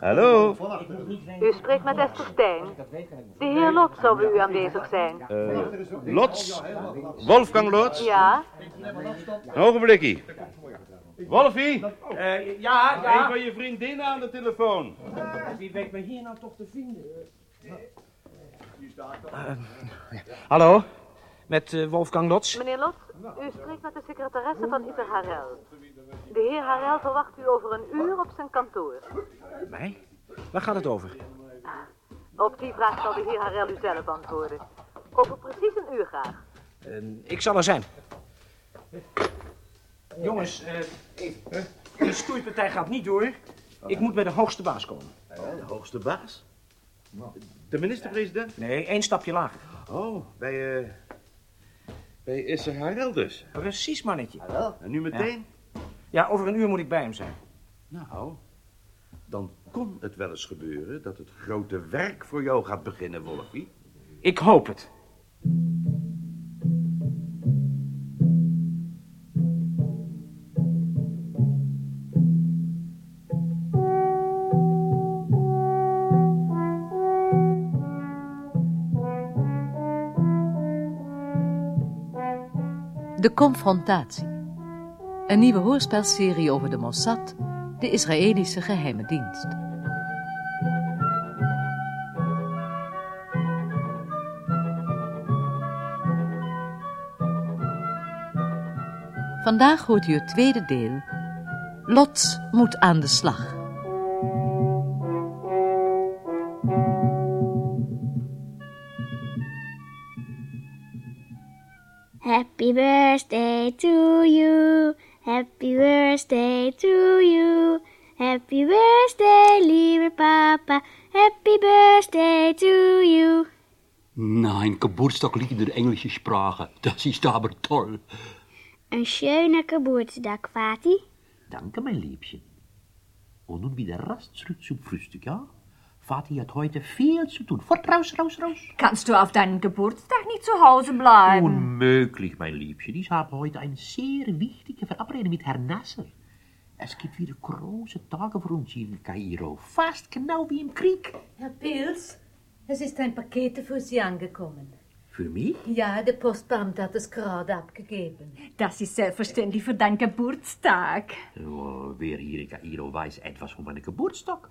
Hallo? U spreekt met Esther Stijn. De heer Lot zou bij u aanwezig zijn. Uh, Lots? Wolfgang Lots? Ja? Een ogenblikkie. Wolfie? Uh, ja, ja. Een van je vriendinnen aan de telefoon. Wie weet me hier nou toch te vinden? Uh, hallo, met uh, Wolfgang Lots. Meneer Lots, u spreekt met de secretaresse van Harel. De heer Harel verwacht u over een uur op zijn kantoor. Mij? Waar gaat het over? Op die vraag zal de heer Harel u zelf antwoorden. Over precies een uur graag. Uh, ik zal er zijn. Jongens, uh, die stoeipartij gaat niet door. Ik moet bij de hoogste baas komen. De hoogste baas? De minister-president? Nee, één stapje lager. Oh, bij, uh, bij Isser Harel dus. Precies, mannetje. En nu meteen? Ja. Ja, over een uur moet ik bij hem zijn. Nou, dan kon het wel eens gebeuren dat het grote werk voor jou gaat beginnen, Wolfie. Ik hoop het. De confrontatie. Een nieuwe hoorspelserie over de Mossad, de Israëlische geheime dienst. Vandaag hoort u het tweede deel. Lot moet aan de slag. Happy birthday to you. Happy birthday to you. Happy birthday, lieve papa. Happy birthday to you. Nein, Geburtstag liegt in der englischen Sprache. Das ist aber toll. Ein schöner Geburtstag, Vati. Danke, mein Liebchen. Und nun wieder rasch zurück zum Frühstück, ja? Vati hat heute viel zu tun. Fort, raus, raus, raus. Kannst du auf deinen Geburtstag nicht zu Hause bleiben? Unmöglich, mein Liebchen. Ich habe heute eine sehr wichtige Verabredung mit Herrn Nasser. Es gibt wieder große Tage für uns hier in Kairo. Fast genau wie im Krieg. Herr Pils, es ist ein Paket für Sie angekommen. Für mich? Ja, der Postbeamte hat es gerade abgegeben. Das ist selbstverständlich für deinen Geburtstag. Oh, wer hier in Kairo weiß etwas von meinem Geburtstag?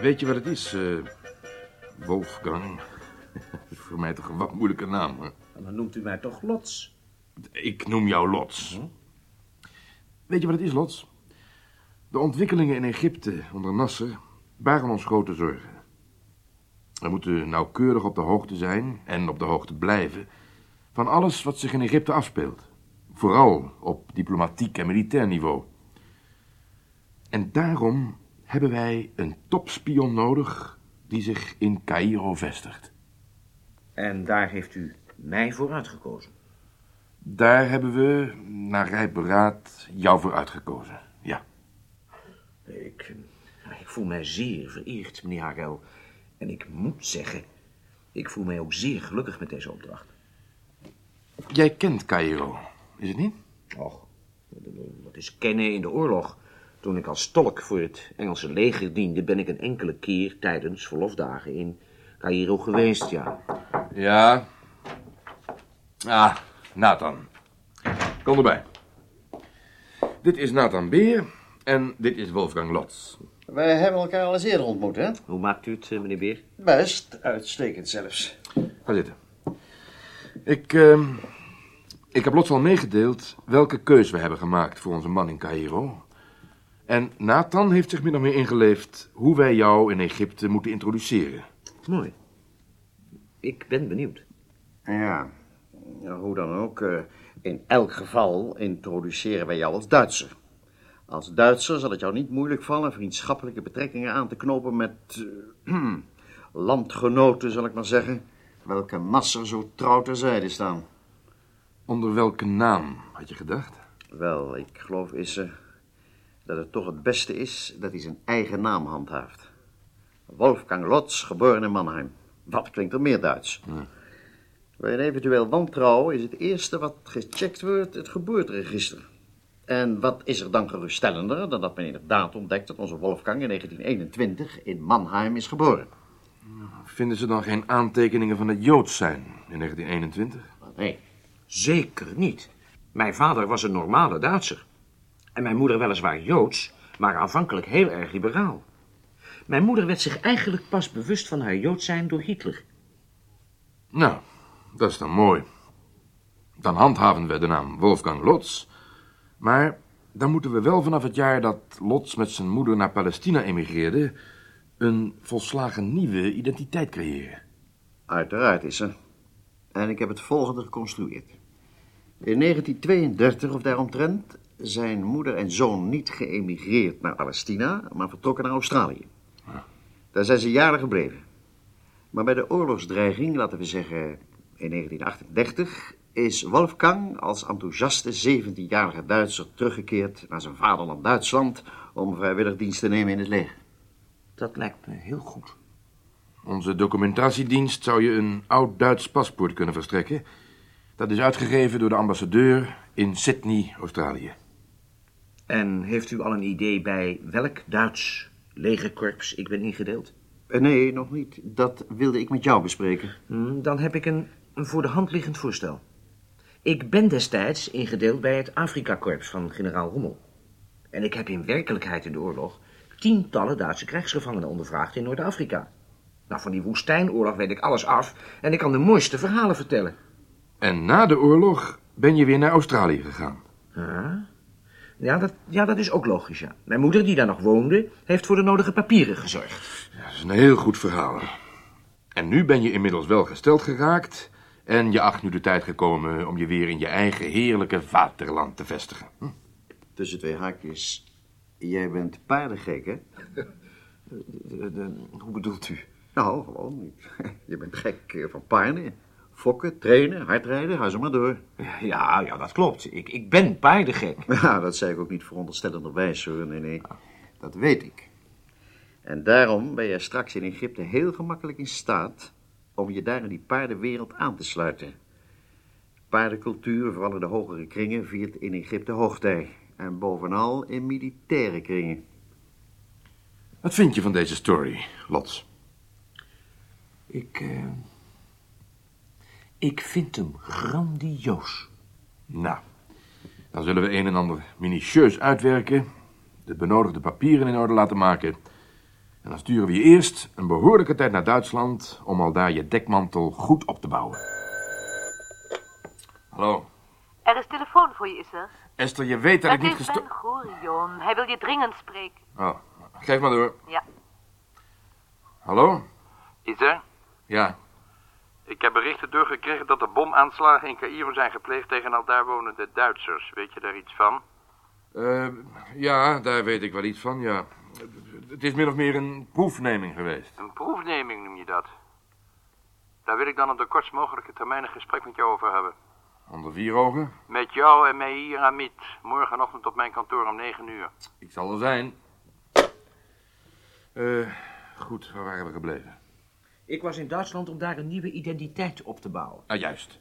Weet je wat het is, uh, Wolfgang? Voor mij toch een wat moeilijke naam. Dan noemt u mij toch Lots? Ik noem jou Lots. Hm? Weet je wat het is, Lots? De ontwikkelingen in Egypte onder Nasser baren ons grote zorgen. We moeten nauwkeurig op de hoogte zijn en op de hoogte blijven van alles wat zich in Egypte afspeelt. Vooral op diplomatiek en militair niveau. En daarom hebben wij een topspion nodig die zich in Cairo vestigt. En daar heeft u mij voor uitgekozen? Daar hebben we, naar rijp beraad, jou voor uitgekozen, ja. Ik, ik voel mij zeer vereerd, meneer Harel. En ik moet zeggen, ik voel mij ook zeer gelukkig met deze opdracht. Jij kent Cairo, is het niet? Och, dat is kennen in de oorlog. Toen ik als tolk voor het Engelse leger diende, ben ik een enkele keer tijdens verlofdagen in Cairo geweest, ja. Ja. Ah, Nathan. Kom erbij. Dit is Nathan Beer en dit is Wolfgang Lotz. Wij hebben elkaar al eens eerder ontmoet, hè? Hoe maakt u het, meneer Beer? Best, uitstekend zelfs. Ga zitten. Ik, uh, ik heb Lotz al meegedeeld welke keus we hebben gemaakt voor onze man in Cairo. En Nathan heeft zich min of meer ingeleefd hoe wij jou in Egypte moeten introduceren. Mooi. Ik ben benieuwd. Ja, ja hoe dan ook. Uh, in elk geval introduceren wij jou als Duitser. Als Duitser zal het jou niet moeilijk vallen vriendschappelijke betrekkingen aan te knopen met eh, landgenoten, zal ik maar zeggen, welke Nasser zo trouw terzijde staan. Onder welke naam had je gedacht? Wel, ik geloof, Isse, dat het toch het beste is dat hij zijn eigen naam handhaaft. Wolfgang Lotz, geboren in Mannheim. Wat klinkt er meer Duits? Bij een eventueel wantrouwen is het eerste wat gecheckt wordt het geboorteregister. En wat is er dan geruststellender dan dat men inderdaad ontdekt dat onze Wolfgang in 1921 in Mannheim is geboren? Vinden ze dan geen aantekeningen van het Joods zijn in 1921? Nee, zeker niet. Mijn vader was een normale Duitser. En mijn moeder weliswaar Joods, maar aanvankelijk heel erg liberaal. Mijn moeder werd zich eigenlijk pas bewust van haar Joods zijn door Hitler. Nou, dat is dan mooi. Dan handhaven we de naam Wolfgang Lotz. Maar dan moeten we wel vanaf het jaar dat Lotz met zijn moeder naar Palestina emigreerde... een volslagen nieuwe identiteit creëren. Uiteraard is er. En ik heb het volgende geconstrueerd. In 1932 of daaromtrent zijn moeder en zoon niet geëmigreerd naar Palestina, maar vertrokken naar Australië. Daar zijn ze jaren gebleven. Maar bij de oorlogsdreiging, laten we zeggen in 1938, is Wolfgang als enthousiaste 17-jarige Duitser teruggekeerd naar zijn vaderland Duitsland om vrijwillig dienst te nemen in het leger. Dat lijkt me heel goed. Onze documentatiedienst zou je een oud-Duits paspoort kunnen verstrekken. Dat is uitgegeven door de ambassadeur in Sydney, Australië. En heeft u al een idee bij welk Duits legerkorps ik ben ingedeeld? Eh, Nee, nog niet. Dat wilde ik met jou bespreken. Hm, Dan heb ik een, een voor de hand liggend voorstel. Ik ben destijds ingedeeld bij het Afrika-korps van generaal Rommel. En ik heb in werkelijkheid in de oorlog tientallen Duitse krijgsgevangenen ondervraagd in Noord-Afrika. Nou, van die woestijnoorlog weet ik alles af en ik kan de mooiste verhalen vertellen. En na de oorlog ben je weer naar Australië gegaan. Ja, ja, dat, ja, dat is ook logisch, ja. Mijn moeder, die daar nog woonde, heeft voor de nodige papieren gezorgd. Dat is een heel goed verhaal. En nu ben je inmiddels wel gesteld geraakt... en je acht nu de tijd gekomen om je weer in je eigen heerlijke vaderland te vestigen. Hm? Tussen twee haakjes. Jij bent paardengek, hè? hoe bedoelt u? Nou, gewoon. Je bent gek eh, van paarden. Fokken, trainen, hardrijden, ga zo maar door. Ja, ja, dat klopt. Ik, ik ben paardengek. Ja, dat zei ik ook niet veronderstellenderwijs, hoor. Nee, nee. Dat weet ik. En daarom ben jij straks in Egypte heel gemakkelijk in staat om je daar in die paardenwereld aan te sluiten. Paardencultuur, vooral in de hogere kringen, viert in Egypte hoogtij. En bovenal in militaire kringen. Wat vind je van deze story, Lots? Ik, eh, ik vind hem grandioos. Nou, dan zullen we een en ander minutieus uitwerken... de benodigde papieren in orde laten maken... en dan sturen we je eerst een behoorlijke tijd naar Duitsland... om al daar je dekmantel goed op te bouwen. Hallo, Er is telefoon voor je, is er? Esther, je weet dat ik Het niet is gesto... Ben Gurion. Hij wil je dringend spreken. Oh, geef maar door. Ja. Hallo? Is er? Ja, Ik heb berichten doorgekregen dat er bomaanslagen in Cairo zijn gepleegd tegen al daar wonende Duitsers. Weet je daar iets van? Eh, ja, daar weet ik wel iets van, ja. Het is min of meer een proefneming geweest. Een proefneming noem je dat. Daar wil ik dan op de kortst mogelijke termijn een gesprek met jou over hebben. Onder vier ogen. Met jou en mij hier aan Miet. Morgenochtend op mijn kantoor om negen uur. Ik zal er zijn. Eh, goed, waar waren we gebleven? Ik was in Duitsland om daar een nieuwe identiteit op te bouwen. Nou, juist.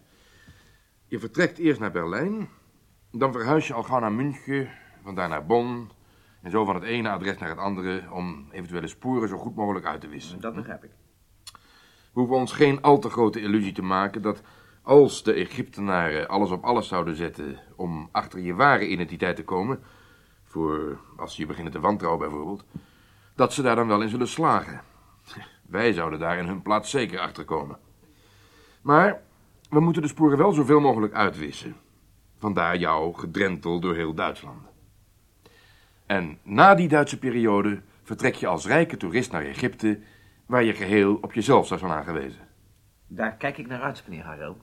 Je vertrekt eerst naar Berlijn. Dan verhuis je al gauw naar München. Vandaar naar Bonn. En zo van het ene adres naar het andere... om eventuele sporen zo goed mogelijk uit te wissen. Dat begrijp ik. We hoeven ons geen al te grote illusie te maken dat als de Egyptenaren alles op alles zouden zetten om achter je ware identiteit te komen, voor als ze je beginnen te wantrouwen bijvoorbeeld, dat ze daar dan wel in zullen slagen. Wij zouden daar in hun plaats zeker achter komen. Maar we moeten de sporen wel zoveel mogelijk uitwissen. Vandaar jouw gedrentel door heel Duitsland. En na die Duitse periode vertrek je als rijke toerist naar Egypte, waar je geheel op jezelf zou zijn aangewezen. Daar kijk ik naar uit, meneer Harel.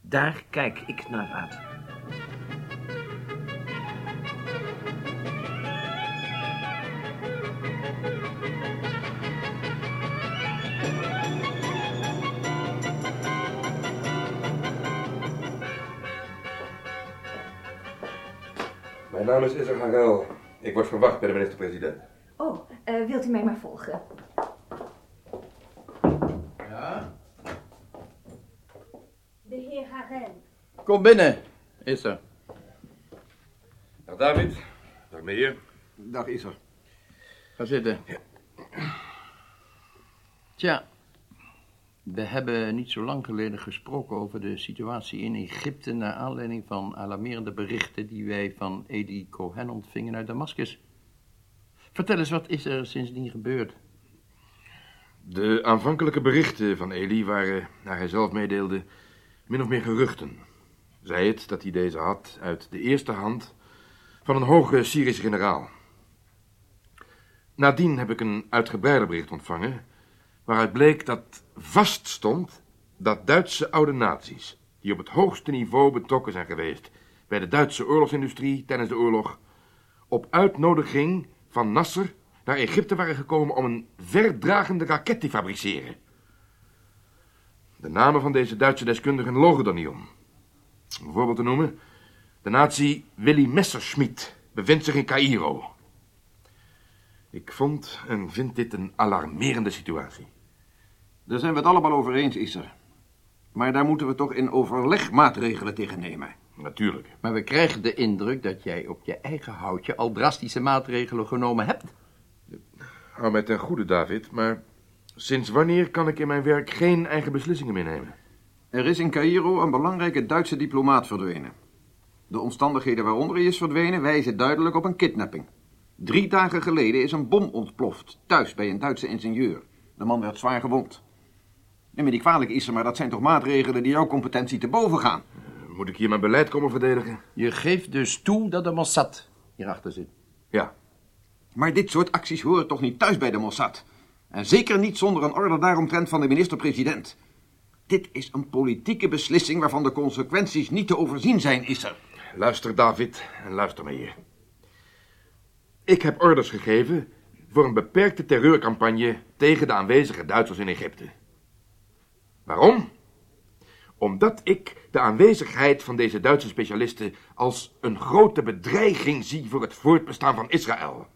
Daar kijk ik naar uit. Mijn naam is Isser Harel. Ik word verwacht bij de minister-president. Oh, eh, wilt u mij maar volgen? Ja? De heer Harel. Kom binnen, is er. Dag David. Dag meneer. Dag Isser. Ga zitten. Tja, we hebben niet zo lang geleden gesproken over de situatie in Egypte... naar aanleiding van alarmerende berichten die wij van Edi Cohen ontvingen uit Damascus. Vertel eens, wat is er sindsdien gebeurd? De aanvankelijke berichten van Eli waren, naar hij zelf meedeelde, min of meer geruchten. Zij het dat hij deze had uit de eerste hand van een hoge Syrische generaal. Nadien heb ik een uitgebreider bericht ontvangen, waaruit bleek dat vaststond dat Duitse oude naties, die op het hoogste niveau betrokken zijn geweest bij de Duitse oorlogsindustrie tijdens de oorlog, op uitnodiging van Nasser naar Egypte waren gekomen om een verdragende raket te fabriceren. De namen van deze Duitse deskundigen logen er niet om. Om een voorbeeld te noemen, de nazi Willy Messerschmitt bevindt zich in Cairo. Ik vond en vind dit een alarmerende situatie. Daar zijn we het allemaal over eens, Isser. Maar daar moeten we toch in overleg maatregelen tegen nemen. Natuurlijk. Maar we krijgen de indruk dat jij op je eigen houtje al drastische maatregelen genomen hebt. Hou mij ten goede, David, maar sinds wanneer kan ik in mijn werk geen eigen beslissingen meer nemen? Er is in Cairo een belangrijke Duitse diplomaat verdwenen. De omstandigheden waaronder hij is verdwenen wijzen duidelijk op een kidnapping. Drie dagen geleden is een bom ontploft, thuis bij een Duitse ingenieur. De man werd zwaar gewond. Neem me niet kwalijk, Isser, maar dat zijn toch maatregelen die jouw competentie te boven gaan? Moet ik hier mijn beleid komen verdedigen? Je geeft dus toe dat de Mossad hierachter zit. Ja. Maar dit soort acties horen toch niet thuis bij de Mossad? En zeker niet zonder een orde daaromtrent van de minister-president. Dit is een politieke beslissing waarvan de consequenties niet te overzien zijn, Isser. Luister, David, en luister me hier. Ik heb orders gegeven voor een beperkte terreurcampagne tegen de aanwezige Duitsers in Egypte. Waarom? Omdat ik de aanwezigheid van deze Duitse specialisten als een grote bedreiging zie voor het voortbestaan van Israël.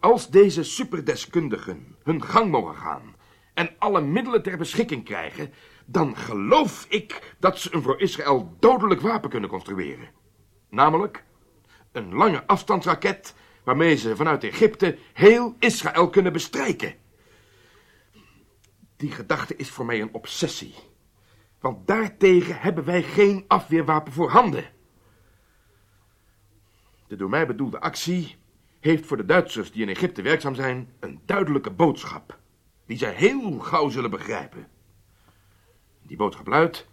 Als deze superdeskundigen hun gang mogen gaan en alle middelen ter beschikking krijgen, dan geloof ik dat ze een voor Israël dodelijk wapen kunnen construeren. Namelijk een lange afstandsraket waarmee ze vanuit Egypte heel Israël kunnen bestrijken. Die gedachte is voor mij een obsessie. Want daartegen hebben wij geen afweerwapen voorhanden. De door mij bedoelde actie heeft voor de Duitsers die in Egypte werkzaam zijn een duidelijke boodschap, die zij heel gauw zullen begrijpen. Die boodschap luidt,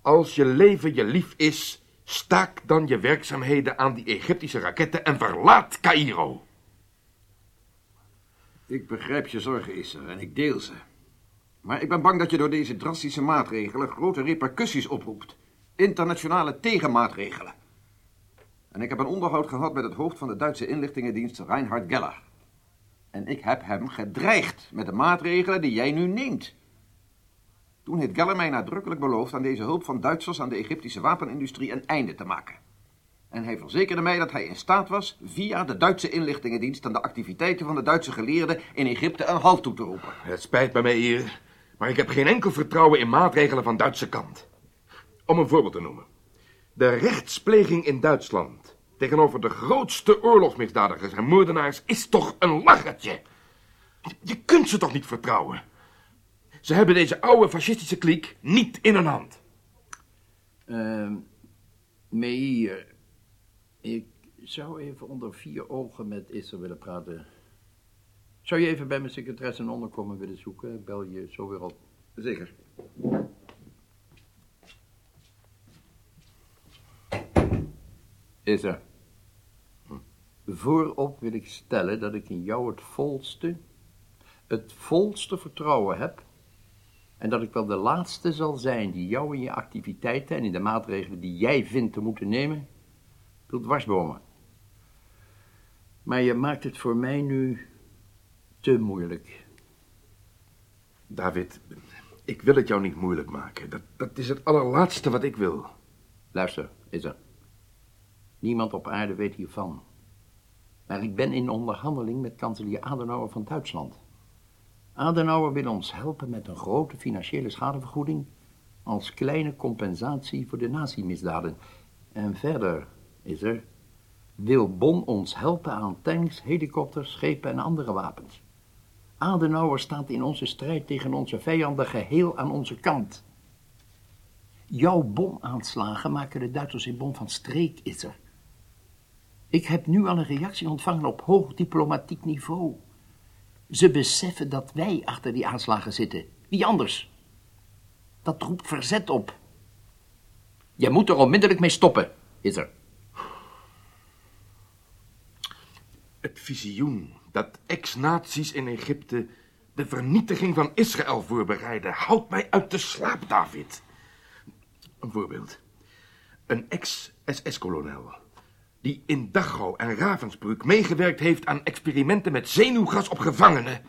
als je leven je lief is, staak dan je werkzaamheden aan die Egyptische raketten en verlaat Cairo. Ik begrijp je zorgen, Isser, en ik deel ze. Maar ik ben bang dat je door deze drastische maatregelen grote repercussies oproept. Internationale tegenmaatregelen. En ik heb een onderhoud gehad met het hoofd van de Duitse inlichtingendienst Reinhard Geller. En ik heb hem gedreigd met de maatregelen die jij nu neemt. Toen heeft mij nadrukkelijk beloofd aan deze hulp van Duitsers aan de Egyptische wapenindustrie een einde te maken. En hij verzekerde mij dat hij in staat was via de Duitse inlichtingendienst aan de activiteiten van de Duitse geleerden in Egypte een halt toe te roepen. Het spijt me, meneer, maar ik heb geen enkel vertrouwen in maatregelen van Duitse kant. Om een voorbeeld te noemen. De rechtspleging in Duitsland tegenover de grootste oorlogsmisdadigers en moordenaars is toch een lachertje. Je kunt ze toch niet vertrouwen? Ze hebben deze oude fascistische kliek niet in hun hand. Uh, Meir, ik zou even onder vier ogen met Isser willen praten. Zou je even bij mijn secretaresse een onderkomen willen zoeken? Bel je zo weer op. Zeker. Isser. Voorop wil ik stellen dat ik in jou het volste, het volste vertrouwen heb en dat ik wel de laatste zal zijn die jou in je activiteiten en in de maatregelen die jij vindt te moeten nemen, wil dwarsbomen. Maar je maakt het voor mij nu te moeilijk. David, ik wil het jou niet moeilijk maken. Dat, dat is het allerlaatste wat ik wil. Luister, is er. Niemand op aarde weet hiervan. Maar ik ben in onderhandeling met kanselier Adenauer van Duitsland. Adenauer wil ons helpen met een grote financiële schadevergoeding als kleine compensatie voor de nazi-misdaden. En verder is er, wil Bon ons helpen aan tanks, helikopters, schepen en andere wapens. Adenauer staat in onze strijd tegen onze vijanden geheel aan onze kant. Jouw bomaanslagen maken de Duitsers in Bon van streek, is er. Ik heb nu al een reactie ontvangen op hoog diplomatiek niveau. Ze beseffen dat wij achter die aanslagen zitten. Wie anders? Dat roept verzet op. Je moet er onmiddellijk mee stoppen, is er. Het visioen dat ex-nazi's in Egypte de vernietiging van Israël voorbereiden, houdt mij uit de slaap, David. Een voorbeeld. Een ex-SS-kolonel die in Dachau en Ravensbrück meegewerkt heeft aan experimenten met zenuwgas op gevangenen,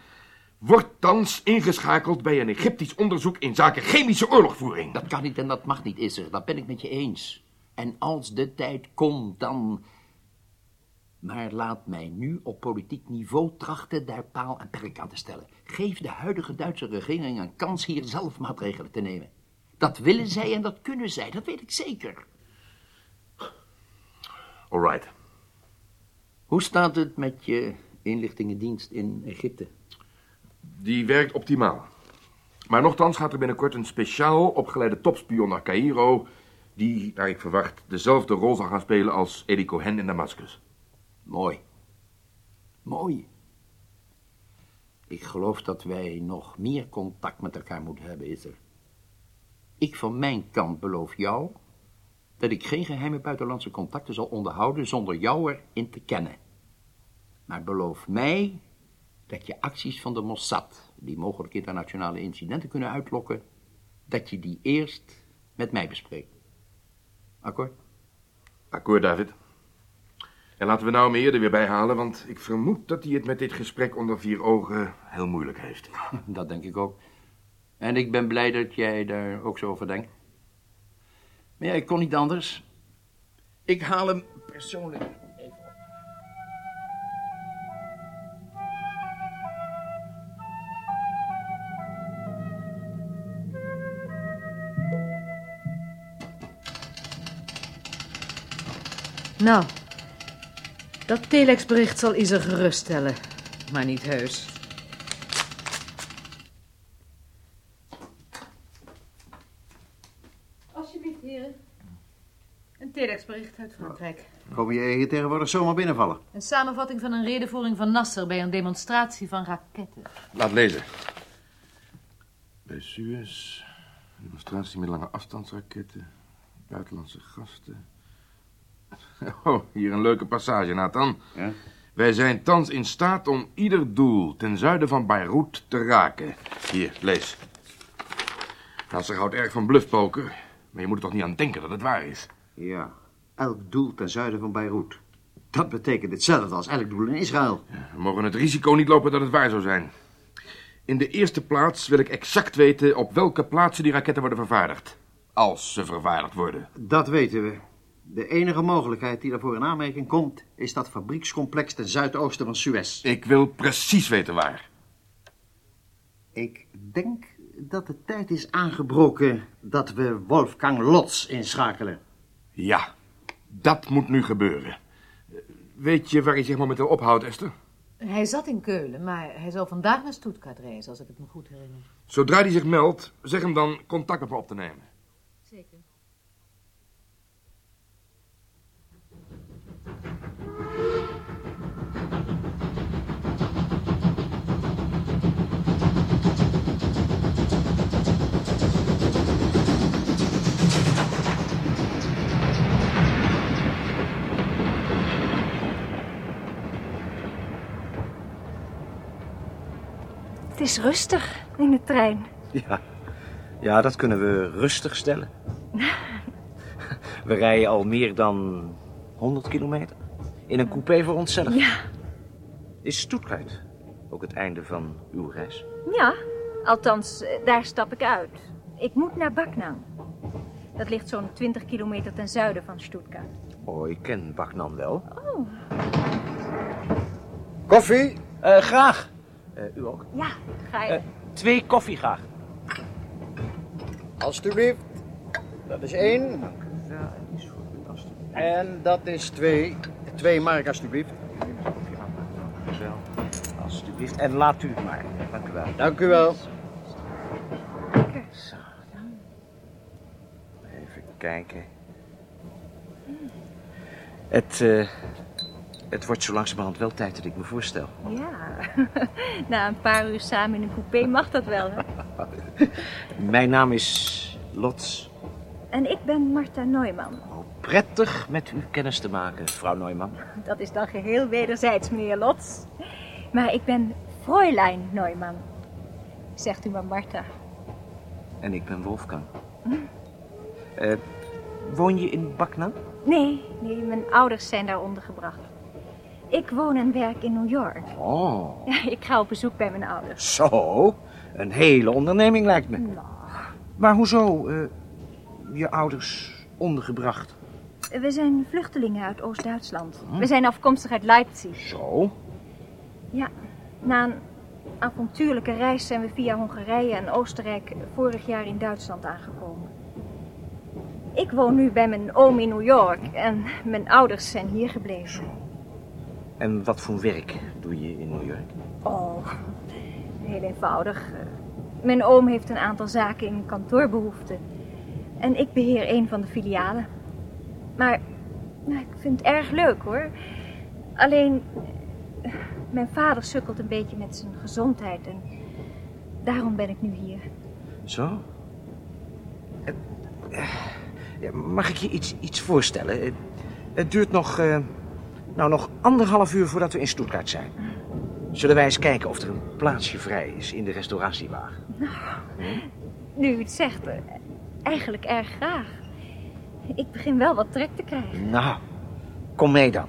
wordt thans ingeschakeld bij een Egyptisch onderzoek in zaken chemische oorlogvoering. Dat kan niet en dat mag niet, is er. Dat ben ik met je eens. En als de tijd komt, dan... Maar laat mij nu op politiek niveau trachten daar paal en perk aan te stellen. Geef de huidige Duitse regering een kans hier zelf maatregelen te nemen. Dat willen zij en dat kunnen zij, dat weet ik zeker. All right. Hoe staat het met je inlichtingendienst in Egypte? Die werkt optimaal. Maar nochtans gaat er binnenkort een speciaal opgeleide topspion naar Cairo... die, naar ik verwacht, dezelfde rol zal gaan spelen als Eddie Cohen in Damascus. Mooi. Mooi. Ik geloof dat wij nog meer contact met elkaar moeten hebben, is er. Ik van mijn kant beloof jou dat ik geen geheime buitenlandse contacten zal onderhouden zonder jou erin te kennen. Maar beloof mij dat je acties van de Mossad, die mogelijk internationale incidenten kunnen uitlokken, dat je die eerst met mij bespreekt. Akkoord? Akkoord, David. En laten we nou meer er weer bij halen, want ik vermoed dat hij het met dit gesprek onder vier ogen heel moeilijk heeft. Dat denk ik ook. En ik ben blij dat jij daar ook zo over denkt. Maar ja, ik kon niet anders. Ik haal hem persoonlijk even op. Nou, dat telexbericht zal Iser geruststellen, maar niet heus. Alsjeblieft, heren. Een telexbericht uit Frankrijk. Kom je hier tegenwoordig zomaar binnenvallen? Een samenvatting van een redenvoering van Nasser bij een demonstratie van raketten. Laat lezen. Bij Suez, demonstratie met lange afstandsraketten, buitenlandse gasten. Oh, hier een leuke passage, Nathan. Ja? Wij zijn thans in staat om ieder doel ten zuiden van Beirut te raken. Hier, lees. Nasser houdt erg van bluffpoker, maar je moet er toch niet aan denken dat het waar is. Ja, elk doel ten zuiden van Beirut. Dat betekent hetzelfde als elk doel in Israël. We mogen het risico niet lopen dat het waar zou zijn. In de eerste plaats wil ik exact weten op welke plaatsen die raketten worden vervaardigd. Als ze vervaardigd worden. Dat weten we. De enige mogelijkheid die daarvoor in aanmerking komt... is dat fabriekscomplex ten zuidoosten van Suez. Ik wil precies weten waar. Ik denk dat de tijd is aangebroken dat we Wolfgang Lotz inschakelen. Ja, dat moet nu gebeuren. Weet je waar hij zich momenteel ophoudt, Esther? Hij zat in Keulen, maar hij zal vandaag naar Stuttgart reizen, als ik het me goed herinner. Zodra hij zich meldt, zeg hem dan contact met me op te nemen. Zeker. Het is rustig in de trein. Ja. ja, dat kunnen we rustig stellen. We rijden al meer dan 100 kilometer. In een coupé voor onszelf. Ja. Is Stuttgart ook het einde van uw reis? Ja, althans, eh, daar stap ik uit. Ik moet naar Backnang. Dat ligt zo'n 20 kilometer ten zuiden van Stuttgart. Oh, ik ken Baknan wel. Oh. Koffie? Eh, graag. Eh, u ook? Ja, ga je. Eh, twee koffie graag. Alsjeblieft. Dat is één. En dat is twee. Twee mark, alsjeblieft. Wel, alsjeblieft. En laat u het maar. Dank u wel. Dank u wel. Zo. Even kijken. Het, eh, het wordt zo langzamerhand wel tijd dat ik me voorstel. Ja, na een paar uur samen in een coupé mag dat wel, hè? Mijn naam is Lots. En ik ben Marta Neumann. Prettig met u kennis te maken, mevrouw Neumann. Dat is dan geheel wederzijds, meneer Lots. Maar ik ben Fräulein Neumann. Zegt u maar Marta. En ik ben Wolfgang. Eh, woon je in Baknan? Nee, nee, mijn ouders zijn daar ondergebracht. Ik woon en werk in New York. Oh, Ja, ik ga op bezoek bij mijn ouders. zo. Een hele onderneming lijkt me. Nou, Maar hoezo eh, je ouders ondergebracht? we zijn vluchtelingen uit Oost-Duitsland. We zijn afkomstig uit Leipzig. Zo? Ja, na een avontuurlijke reis zijn we via Hongarije en Oostenrijk vorig jaar in Duitsland aangekomen. Ik woon nu bij mijn oom in New York en mijn ouders zijn hier gebleven. En wat voor werk doe je in New York? Oh, heel eenvoudig. Mijn oom heeft een aantal zaken in kantoorbehoeften. En ik beheer een van de filialen. Maar nou, ik vind het erg leuk hoor. Alleen, eh, mijn vader sukkelt een beetje met zijn gezondheid en daarom ben ik nu hier. Zo? Eh, eh, Mag ik je iets, iets voorstellen? Het, duurt nog, eh, nou, nog anderhalf uur voordat we in Stuttgart zijn. Zullen wij eens kijken of er een plaatsje vrij is in de restauratiewagen? Nu u het zegt, eh, eigenlijk erg graag. Ik begin wel wat trek te krijgen. Nou, kom mee dan.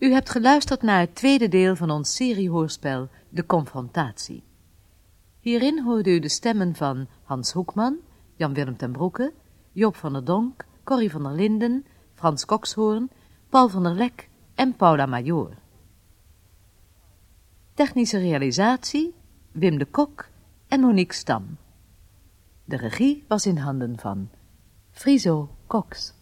U hebt geluisterd naar het tweede deel van ons seriehoorspel De Confrontatie. Hierin hoorde u de stemmen van Hans Hoekman, Jan-Willem ten Broeke, Joop van der Donk, Corrie van der Linden, Frans Kokshoorn, Paul van der Lek en Paula Major. Technische realisatie Wim de Kok en Monique Stam. De regie was in handen van Friso Cox.